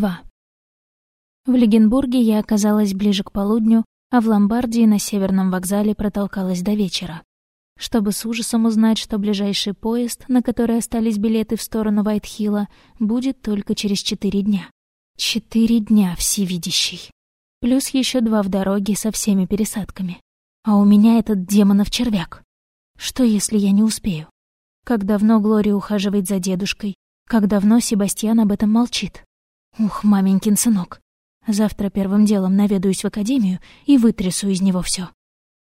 2. В Легенбурге я оказалась ближе к полудню, а в Ломбардии на Северном вокзале протолкалась до вечера. Чтобы с ужасом узнать, что ближайший поезд, на который остались билеты в сторону Вайтхилла, будет только через четыре дня. Четыре дня, всевидящий. Плюс еще два в дороге со всеми пересадками. А у меня этот демонов червяк. Что, если я не успею? Как давно Глория ухаживает за дедушкой? Как давно Себастьян об этом молчит? Ух, маменькин сынок. Завтра первым делом наведаюсь в академию и вытрясу из него все.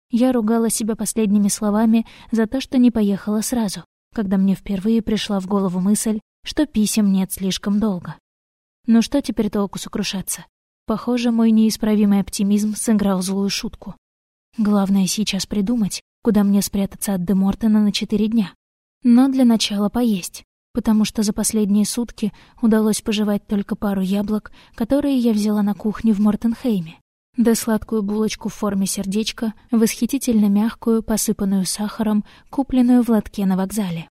Я ругала себя последними словами за то, что не поехала сразу, когда мне впервые пришла в голову мысль, что писем нет слишком долго. Ну что теперь толку сокрушаться? Похоже, мой неисправимый оптимизм сыграл злую шутку. Главное сейчас придумать, куда мне спрятаться от Демортона на четыре дня. Но для начала поесть потому что за последние сутки удалось пожевать только пару яблок, которые я взяла на кухне в Мортенхейме, да сладкую булочку в форме сердечка, восхитительно мягкую, посыпанную сахаром, купленную в лотке на вокзале.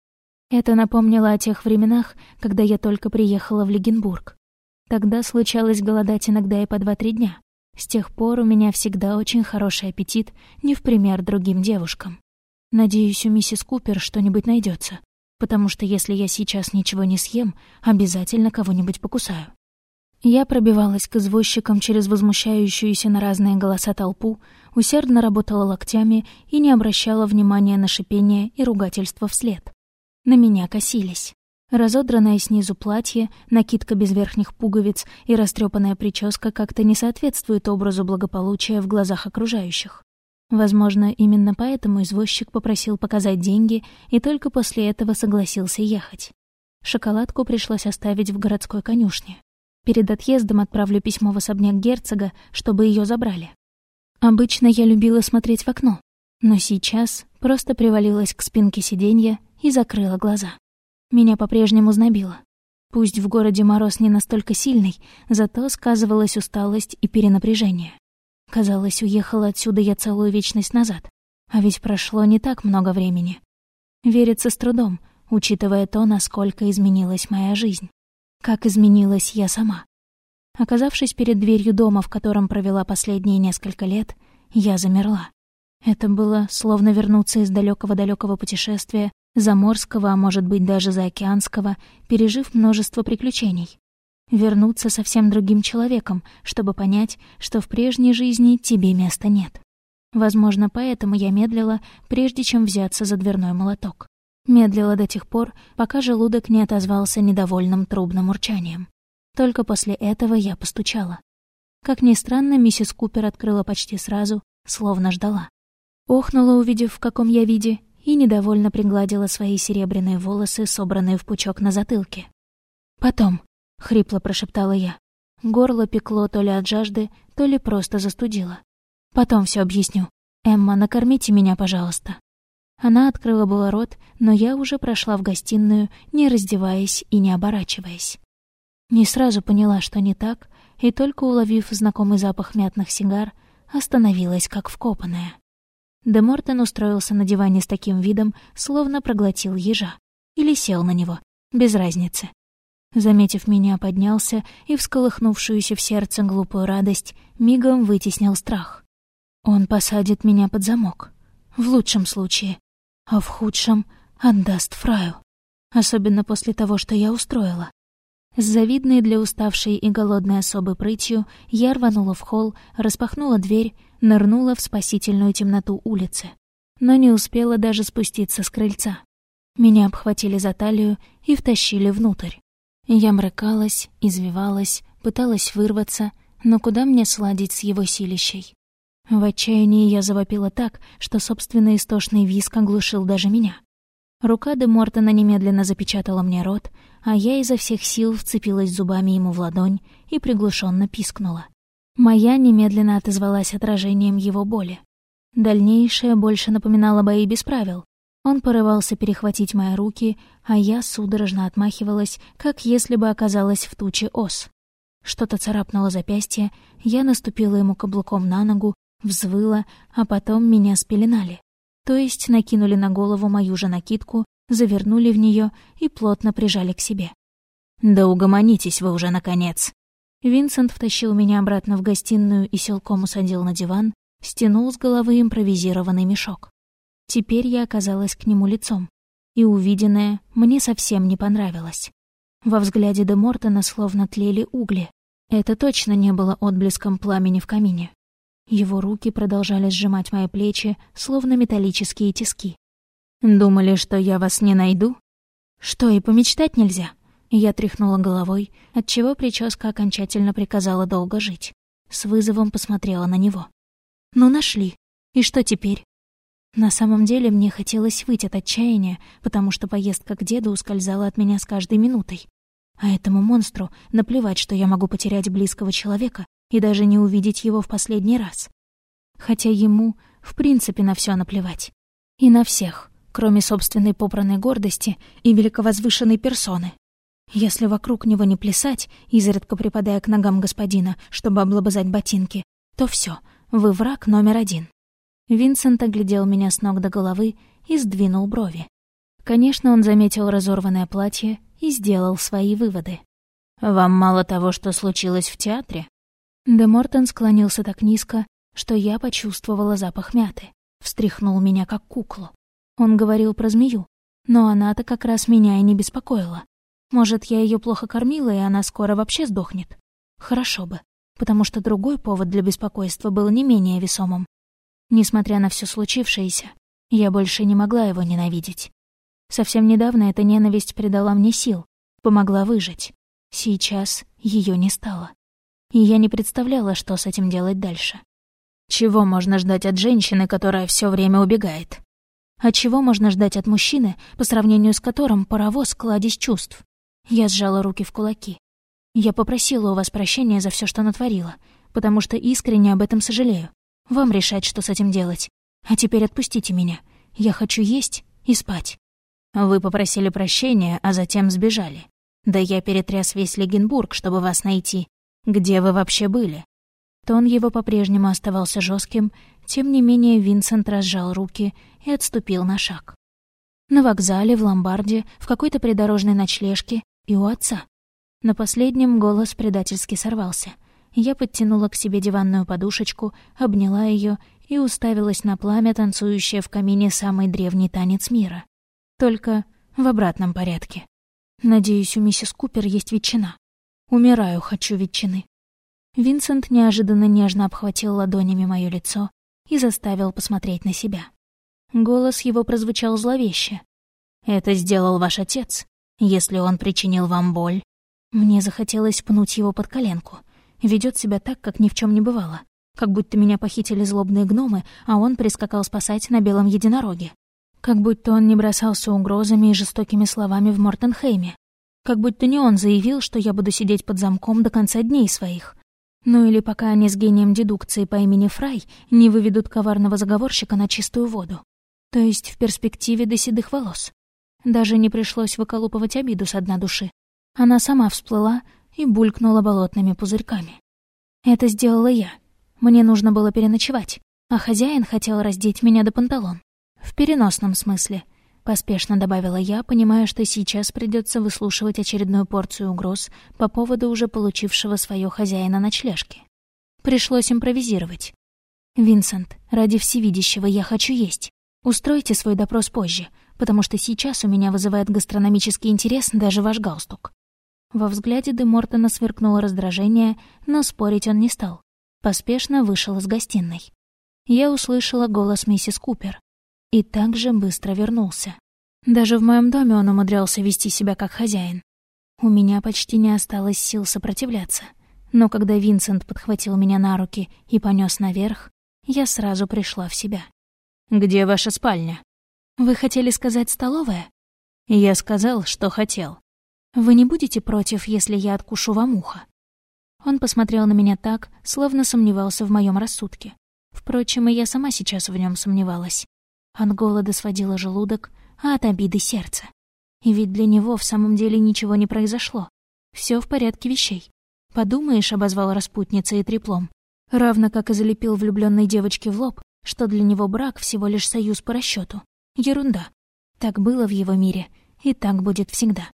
Это напомнило о тех временах, когда я только приехала в Легенбург. Тогда случалось голодать иногда и по два-три дня. С тех пор у меня всегда очень хороший аппетит, не в пример другим девушкам. Надеюсь, у миссис Купер что-нибудь найдется потому что если я сейчас ничего не съем, обязательно кого-нибудь покусаю. Я пробивалась к извозчикам через возмущающуюся на разные голоса толпу, усердно работала локтями и не обращала внимания на шипение и ругательство вслед. На меня косились. Разодранное снизу платье, накидка без верхних пуговиц и растрепанная прическа как-то не соответствуют образу благополучия в глазах окружающих. Возможно, именно поэтому извозчик попросил показать деньги и только после этого согласился ехать. Шоколадку пришлось оставить в городской конюшне. Перед отъездом отправлю письмо в особняк герцога, чтобы ее забрали. Обычно я любила смотреть в окно, но сейчас просто привалилась к спинке сиденья и закрыла глаза. Меня по-прежнему знобило. Пусть в городе мороз не настолько сильный, зато сказывалась усталость и перенапряжение. Казалось, уехала отсюда я целую вечность назад. А ведь прошло не так много времени. Верится с трудом, учитывая то, насколько изменилась моя жизнь. Как изменилась я сама. Оказавшись перед дверью дома, в котором провела последние несколько лет, я замерла. Это было словно вернуться из далекого далекого путешествия, заморского, а может быть даже заокеанского, пережив множество приключений вернуться совсем другим человеком, чтобы понять, что в прежней жизни тебе места нет. Возможно, поэтому я медлила, прежде чем взяться за дверной молоток. Медлила до тех пор, пока желудок не отозвался недовольным трубным урчанием. Только после этого я постучала. Как ни странно, миссис Купер открыла почти сразу, словно ждала. Охнула, увидев, в каком я виде, и недовольно пригладила свои серебряные волосы, собранные в пучок на затылке. Потом, — хрипло прошептала я. Горло пекло то ли от жажды, то ли просто застудило. «Потом все объясню. Эмма, накормите меня, пожалуйста». Она открыла было рот, но я уже прошла в гостиную, не раздеваясь и не оборачиваясь. Не сразу поняла, что не так, и только уловив знакомый запах мятных сигар, остановилась как вкопанная. Де Мортен устроился на диване с таким видом, словно проглотил ежа. Или сел на него, без разницы. Заметив меня, поднялся и всколыхнувшуюся в сердце глупую радость мигом вытеснил страх. Он посадит меня под замок. В лучшем случае. А в худшем отдаст Фраю. Особенно после того, что я устроила. С завидной для уставшей и голодной особы прытью я рванула в холл, распахнула дверь, нырнула в спасительную темноту улицы. Но не успела даже спуститься с крыльца. Меня обхватили за талию и втащили внутрь. Я брыкалась, извивалась, пыталась вырваться, но куда мне сладить с его силищей? В отчаянии я завопила так, что собственный истошный виск оглушил даже меня. Рука де Мортона немедленно запечатала мне рот, а я изо всех сил вцепилась зубами ему в ладонь и приглушенно пискнула. Моя немедленно отозвалась отражением его боли. Дальнейшее больше напоминало бои без правил, он порывался перехватить мои руки, а я судорожно отмахивалась, как если бы оказалась в туче ос. Что-то царапнуло запястье, я наступила ему каблуком на ногу, взвыла, а потом меня спеленали. То есть накинули на голову мою же накидку, завернули в нее и плотно прижали к себе. «Да угомонитесь вы уже, наконец!» Винсент втащил меня обратно в гостиную и силком усадил на диван, стянул с головы импровизированный мешок. Теперь я оказалась к нему лицом, и увиденное мне совсем не понравилось. Во взгляде де Мортона словно тлели угли. Это точно не было отблеском пламени в камине. Его руки продолжали сжимать мои плечи, словно металлические тиски. «Думали, что я вас не найду?» «Что, и помечтать нельзя?» Я тряхнула головой, отчего прическа окончательно приказала долго жить. С вызовом посмотрела на него. «Ну, нашли. И что теперь?» На самом деле мне хотелось выйти от отчаяния, потому что поездка к деду ускользала от меня с каждой минутой. А этому монстру наплевать, что я могу потерять близкого человека и даже не увидеть его в последний раз. Хотя ему, в принципе, на все наплевать. И на всех, кроме собственной попранной гордости и великовозвышенной персоны. Если вокруг него не плясать, изредка припадая к ногам господина, чтобы облобызать ботинки, то все, вы враг номер один. Винсент оглядел меня с ног до головы и сдвинул брови. Конечно, он заметил разорванное платье и сделал свои выводы. «Вам мало того, что случилось в театре?» Де Мортон склонился так низко, что я почувствовала запах мяты. Встряхнул меня как куклу. Он говорил про змею, но она-то как раз меня и не беспокоила. Может, я ее плохо кормила, и она скоро вообще сдохнет? Хорошо бы, потому что другой повод для беспокойства был не менее весомым. Несмотря на все случившееся, я больше не могла его ненавидеть. Совсем недавно эта ненависть придала мне сил, помогла выжить. Сейчас ее не стало. И я не представляла, что с этим делать дальше. Чего можно ждать от женщины, которая все время убегает? А чего можно ждать от мужчины, по сравнению с которым паровоз — кладезь чувств? Я сжала руки в кулаки. Я попросила у вас прощения за все, что натворила, потому что искренне об этом сожалею. Вам решать, что с этим делать. А теперь отпустите меня. Я хочу есть и спать. Вы попросили прощения, а затем сбежали. Да я перетряс весь Легенбург, чтобы вас найти. Где вы вообще были? Тон его по-прежнему оставался жестким, тем не менее Винсент разжал руки и отступил на шаг. На вокзале, в ломбарде, в какой-то придорожной ночлежке и у отца. На последнем голос предательски сорвался. Я подтянула к себе диванную подушечку, обняла ее и уставилась на пламя, танцующее в камине самый древний танец мира. Только в обратном порядке. Надеюсь, у миссис Купер есть ветчина. Умираю, хочу ветчины. Винсент неожиданно нежно обхватил ладонями мое лицо и заставил посмотреть на себя. Голос его прозвучал зловеще. «Это сделал ваш отец. Если он причинил вам боль...» Мне захотелось пнуть его под коленку. Ведет себя так, как ни в чем не бывало. Как будто меня похитили злобные гномы, а он прискакал спасать на белом единороге. Как будто он не бросался угрозами и жестокими словами в Мортенхейме. Как будто не он заявил, что я буду сидеть под замком до конца дней своих. Ну или пока они с гением дедукции по имени Фрай не выведут коварного заговорщика на чистую воду. То есть в перспективе до седых волос. Даже не пришлось выколупывать обиду с дна души. Она сама всплыла и булькнула болотными пузырьками. Это сделала я. Мне нужно было переночевать, а хозяин хотел раздеть меня до панталон. В переносном смысле. Поспешно добавила я, понимая, что сейчас придется выслушивать очередную порцию угроз по поводу уже получившего свое хозяина ночлежки. Пришлось импровизировать. «Винсент, ради всевидящего я хочу есть. Устройте свой допрос позже, потому что сейчас у меня вызывает гастрономический интерес даже ваш галстук». Во взгляде Де Мортона сверкнуло раздражение, но спорить он не стал. Поспешно вышел из гостиной. Я услышала голос миссис Купер. И так же быстро вернулся. Даже в моем доме он умудрялся вести себя как хозяин. У меня почти не осталось сил сопротивляться. Но когда Винсент подхватил меня на руки и понес наверх, я сразу пришла в себя. «Где ваша спальня?» «Вы хотели сказать столовая?» «Я сказал, что хотел». «Вы не будете против, если я откушу вам ухо?» Он посмотрел на меня так, словно сомневался в моем рассудке. Впрочем, и я сама сейчас в нем сомневалась. От голода сводило желудок, а от обиды — сердце. И ведь для него в самом деле ничего не произошло. Все в порядке вещей. Подумаешь, обозвал распутницей и треплом. Равно как и залепил влюбленной девочке в лоб, что для него брак всего лишь союз по расчету. Ерунда. Так было в его мире, и так будет всегда.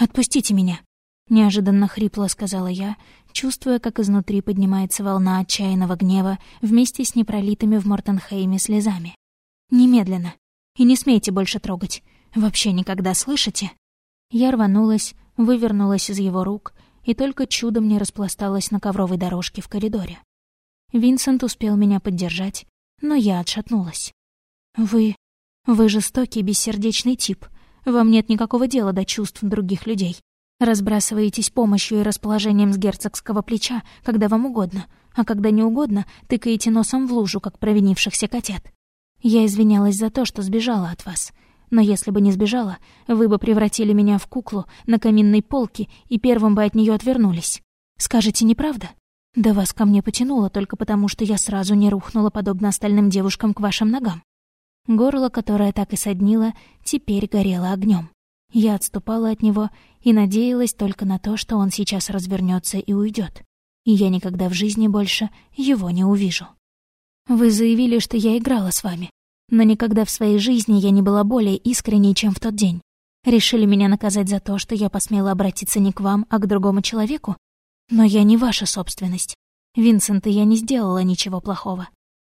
«Отпустите меня!» Неожиданно хрипло сказала я, чувствуя, как изнутри поднимается волна отчаянного гнева вместе с непролитыми в Мортенхейме слезами. «Немедленно! И не смейте больше трогать! Вообще никогда, слышите?» Я рванулась, вывернулась из его рук и только чудом не распласталась на ковровой дорожке в коридоре. Винсент успел меня поддержать, но я отшатнулась. «Вы... вы жестокий, бессердечный тип. Вам нет никакого дела до чувств других людей. Разбрасываетесь помощью и расположением с герцогского плеча, когда вам угодно, а когда не угодно, тыкаете носом в лужу, как провинившихся котят. Я извинялась за то, что сбежала от вас. Но если бы не сбежала, вы бы превратили меня в куклу на каминной полке и первым бы от нее отвернулись. Скажете, неправда? Да вас ко мне потянуло только потому, что я сразу не рухнула, подобно остальным девушкам, к вашим ногам. Горло, которое так и соднило, теперь горело огнем. Я отступала от него и надеялась только на то, что он сейчас развернется и уйдет. И я никогда в жизни больше его не увижу. Вы заявили, что я играла с вами, но никогда в своей жизни я не была более искренней, чем в тот день. Решили меня наказать за то, что я посмела обратиться не к вам, а к другому человеку? Но я не ваша собственность. Винсент и я не сделала ничего плохого.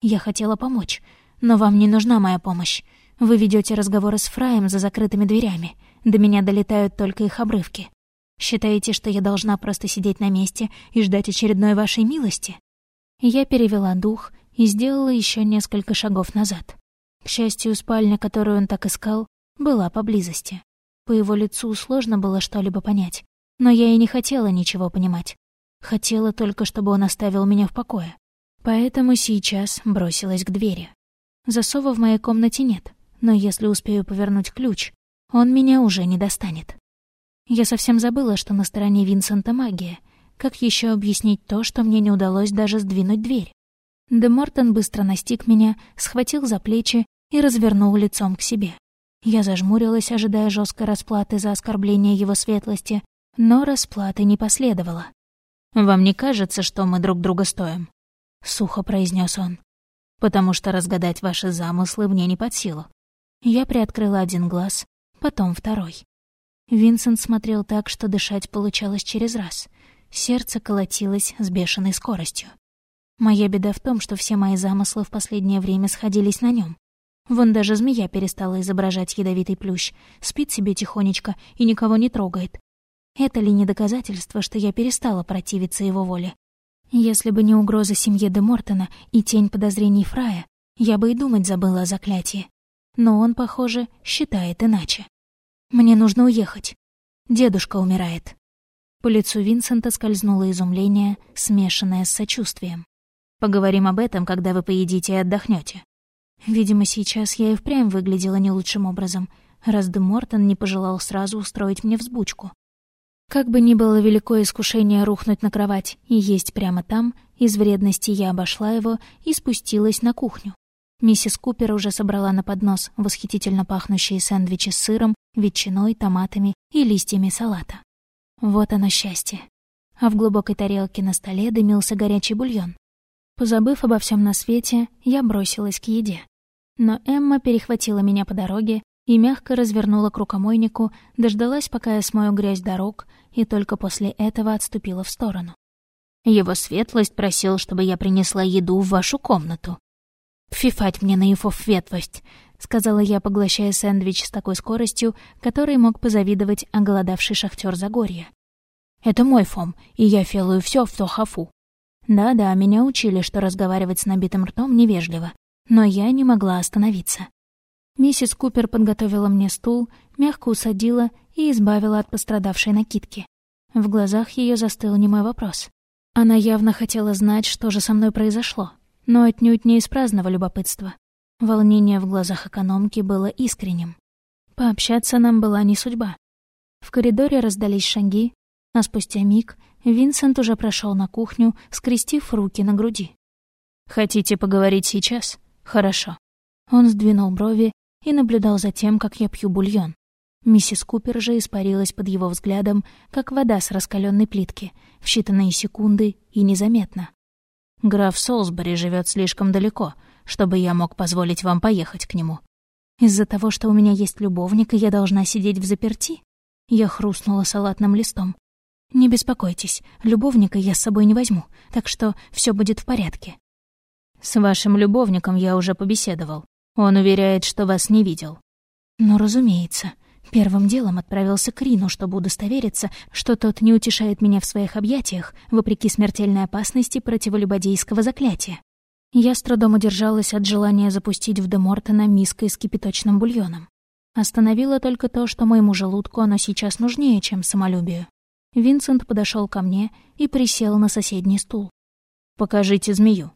Я хотела помочь, но вам не нужна моя помощь. Вы ведете разговоры с Фраем за закрытыми дверями — до меня долетают только их обрывки. Считаете, что я должна просто сидеть на месте и ждать очередной вашей милости? Я перевела дух и сделала еще несколько шагов назад. К счастью, спальня, которую он так искал, была поблизости. По его лицу сложно было что-либо понять, но я и не хотела ничего понимать. Хотела только, чтобы он оставил меня в покое. Поэтому сейчас бросилась к двери. Засова в моей комнате нет, но если успею повернуть ключ, он меня уже не достанет. Я совсем забыла, что на стороне Винсента магия. Как еще объяснить то, что мне не удалось даже сдвинуть дверь? Де Мортон быстро настиг меня, схватил за плечи и развернул лицом к себе. Я зажмурилась, ожидая жесткой расплаты за оскорбление его светлости, но расплаты не последовало. «Вам не кажется, что мы друг друга стоим?» — сухо произнес он. «Потому что разгадать ваши замыслы мне не под силу». Я приоткрыла один глаз потом второй. Винсент смотрел так, что дышать получалось через раз. Сердце колотилось с бешеной скоростью. Моя беда в том, что все мои замыслы в последнее время сходились на нем. Вон даже змея перестала изображать ядовитый плющ, спит себе тихонечко и никого не трогает. Это ли не доказательство, что я перестала противиться его воле? Если бы не угроза семье де Мортона и тень подозрений Фрая, я бы и думать забыла о заклятии но он, похоже, считает иначе. «Мне нужно уехать. Дедушка умирает». По лицу Винсента скользнуло изумление, смешанное с сочувствием. «Поговорим об этом, когда вы поедите и отдохнете. Видимо, сейчас я и впрямь выглядела не лучшим образом, раз де Мортон не пожелал сразу устроить мне взбучку. Как бы ни было великое искушение рухнуть на кровать и есть прямо там, из вредности я обошла его и спустилась на кухню. Миссис Купер уже собрала на поднос восхитительно пахнущие сэндвичи с сыром, ветчиной, томатами и листьями салата. Вот оно счастье. А в глубокой тарелке на столе дымился горячий бульон. Позабыв обо всем на свете, я бросилась к еде. Но Эмма перехватила меня по дороге и мягко развернула к рукомойнику, дождалась, пока я смою грязь дорог, и только после этого отступила в сторону. «Его светлость просил, чтобы я принесла еду в вашу комнату», «Пфифать мне на его ветвость», — сказала я, поглощая сэндвич с такой скоростью, которой мог позавидовать оголодавший шахтер Загорья. «Это мой фом, и я фелую все в тохафу». Да-да, меня учили, что разговаривать с набитым ртом невежливо, но я не могла остановиться. Миссис Купер подготовила мне стул, мягко усадила и избавила от пострадавшей накидки. В глазах ее застыл немой вопрос. Она явно хотела знать, что же со мной произошло но отнюдь не из праздного любопытства. Волнение в глазах экономки было искренним. Пообщаться нам была не судьба. В коридоре раздались шаги, а спустя миг Винсент уже прошел на кухню, скрестив руки на груди. «Хотите поговорить сейчас? Хорошо». Он сдвинул брови и наблюдал за тем, как я пью бульон. Миссис Купер же испарилась под его взглядом, как вода с раскаленной плитки, в считанные секунды и незаметно. Граф Солсбери живет слишком далеко, чтобы я мог позволить вам поехать к нему. Из-за того, что у меня есть любовник, и я должна сидеть в заперти? Я хрустнула салатным листом. «Не беспокойтесь, любовника я с собой не возьму, так что все будет в порядке». «С вашим любовником я уже побеседовал. Он уверяет, что вас не видел». «Ну, разумеется. Первым делом отправился к Рину, чтобы удостовериться, что тот не утешает меня в своих объятиях, вопреки смертельной опасности противолюбодейского заклятия. Я с трудом удержалась от желания запустить в Демортона миской с кипяточным бульоном. Остановило только то, что моему желудку оно сейчас нужнее, чем самолюбию. Винсент подошел ко мне и присел на соседний стул. «Покажите змею».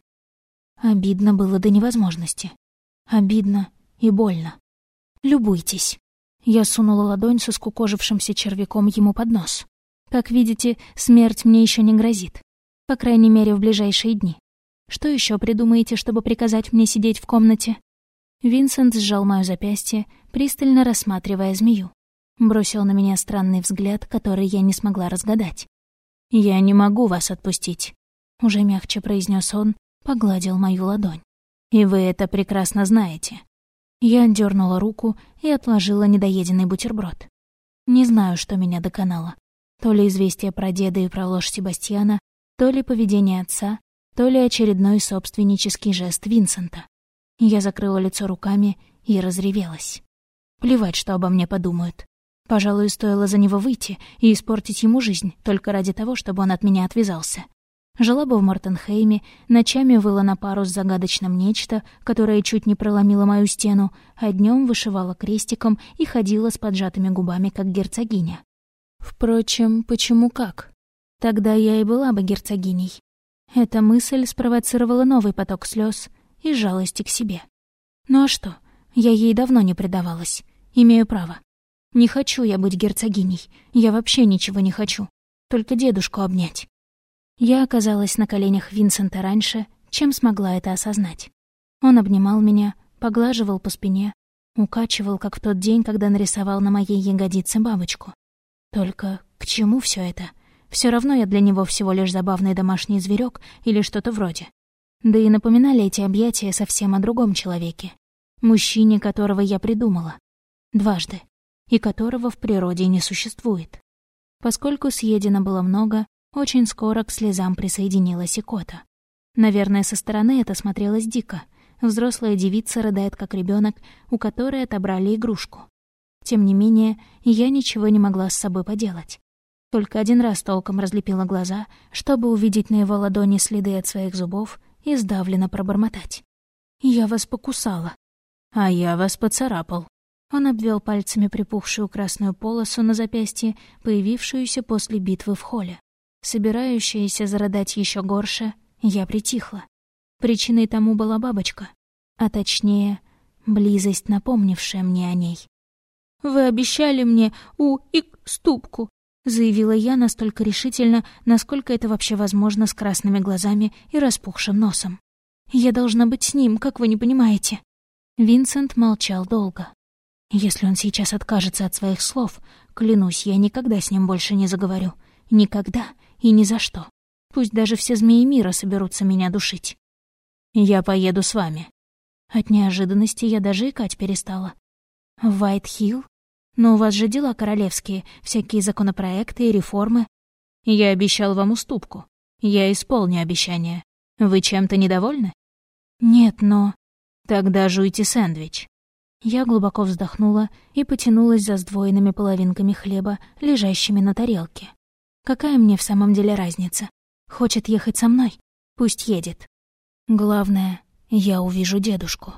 Обидно было до невозможности. Обидно и больно. «Любуйтесь». Я сунула ладонь со скукожившимся червяком ему под нос. Как видите, смерть мне еще не грозит. По крайней мере, в ближайшие дни. Что еще придумаете, чтобы приказать мне сидеть в комнате? Винсент сжал моё запястье, пристально рассматривая змею бросил на меня странный взгляд, который я не смогла разгадать. «Я не могу вас отпустить», — уже мягче произнес он, погладил мою ладонь. «И вы это прекрасно знаете». Я дернула руку и отложила недоеденный бутерброд. Не знаю, что меня доконало. То ли известие про деда и про ложь Себастьяна, то ли поведение отца, то ли очередной собственнический жест Винсента. Я закрыла лицо руками и разревелась. Плевать, что обо мне подумают. Пожалуй, стоило за него выйти и испортить ему жизнь только ради того, чтобы он от меня отвязался. Жила бы в Мартенхейме, ночами выла на пару с загадочным нечто, которое чуть не проломило мою стену, а днем вышивала крестиком и ходила с поджатыми губами, как герцогиня. Впрочем, почему как? Тогда я и была бы герцогиней. Эта мысль спровоцировала новый поток слез и жалости к себе. Ну а что? Я ей давно не предавалась. Имею право. Не хочу я быть герцогиней. Я вообще ничего не хочу. Только дедушку обнять. Я оказалась на коленях Винсента раньше, чем смогла это осознать. Он обнимал меня, поглаживал по спине, укачивал, как в тот день, когда нарисовал на моей ягодице бабочку. Только к чему все это? Все равно я для него всего лишь забавный домашний зверек или что-то вроде. Да и напоминали эти объятия совсем о другом человеке. Мужчине, которого я придумала. Дважды и которого в природе не существует. Поскольку съедено было много, очень скоро к слезам присоединилась и кота. Наверное, со стороны это смотрелось дико. Взрослая девица рыдает, как ребенок, у которой отобрали игрушку. Тем не менее, я ничего не могла с собой поделать. Только один раз толком разлепила глаза, чтобы увидеть на его ладони следы от своих зубов и сдавленно пробормотать. «Я вас покусала». «А я вас поцарапал», он обвел пальцами припухшую красную полосу на запястье, появившуюся после битвы в холле. Собирающаяся зародать еще горше, я притихла. Причиной тому была бабочка, а точнее, близость, напомнившая мне о ней. «Вы обещали мне у и ступку», — заявила я настолько решительно, насколько это вообще возможно с красными глазами и распухшим носом. «Я должна быть с ним, как вы не понимаете». Винсент молчал долго. Если он сейчас откажется от своих слов, клянусь, я никогда с ним больше не заговорю. Никогда и ни за что. Пусть даже все змеи мира соберутся меня душить. Я поеду с вами. От неожиданности я даже икать перестала. Вайт-Хилл? Но у вас же дела королевские, всякие законопроекты и реформы. Я обещал вам уступку. Я исполню обещание. Вы чем-то недовольны? Нет, но... Тогда жуйте сэндвич. Я глубоко вздохнула и потянулась за сдвоенными половинками хлеба, лежащими на тарелке. Какая мне в самом деле разница? Хочет ехать со мной? Пусть едет. Главное, я увижу дедушку.